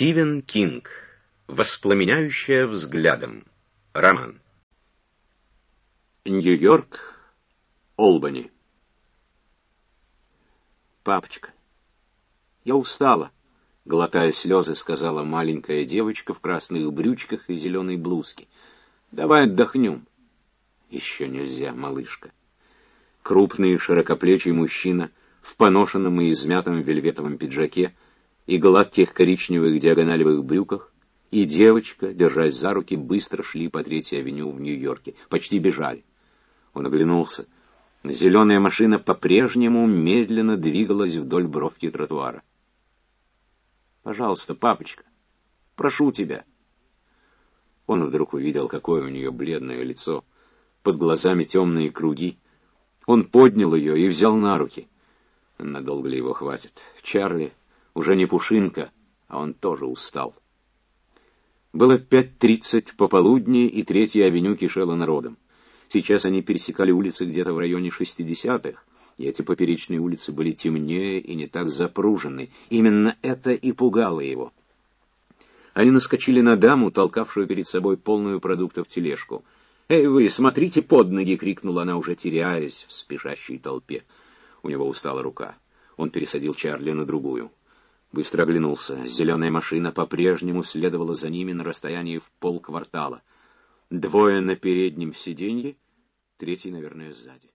Стивен Кинг. Воспламеняющая взглядом. Роман. Нью-Йорк, Олбани. «Папочка, я устала», — глотая слезы, сказала маленькая девочка в красных брючках и зеленой блузке. «Давай отдохнем». «Еще нельзя, малышка». Крупный широкоплечий мужчина в поношенном и измятом вельветовом пиджаке и гладких коричневых диагоналевых брюках, и девочка, держась за руки, быстро шли по Третьей авеню в Нью-Йорке, почти бежали. Он оглянулся. Зеленая машина по-прежнему медленно двигалась вдоль бровки тротуара. «Пожалуйста, папочка, прошу тебя». Он вдруг увидел, какое у нее бледное лицо, под глазами темные круги. Он поднял ее и взял на руки. Надолго ли его хватит? Чарли уже не пушинка, а он тоже устал. Было в пять тридцать пополудни, и Третья авеню кишела народом. Сейчас они пересекали улицы где-то в районе шестидесятых, и эти поперечные улицы были темнее и не так запружены. Именно это и пугало его. Они наскочили на даму, толкавшую перед собой полную продуктов тележку. «Эй вы, смотрите под ноги!» — крикнула она, уже теряясь в спешащей толпе. У него устала рука. Он пересадил Чарли на другую. Быстро оглянулся. Зеленая машина по-прежнему следовала за ними на расстоянии в полквартала. Двое на переднем сиденье, третий, наверное, сзади.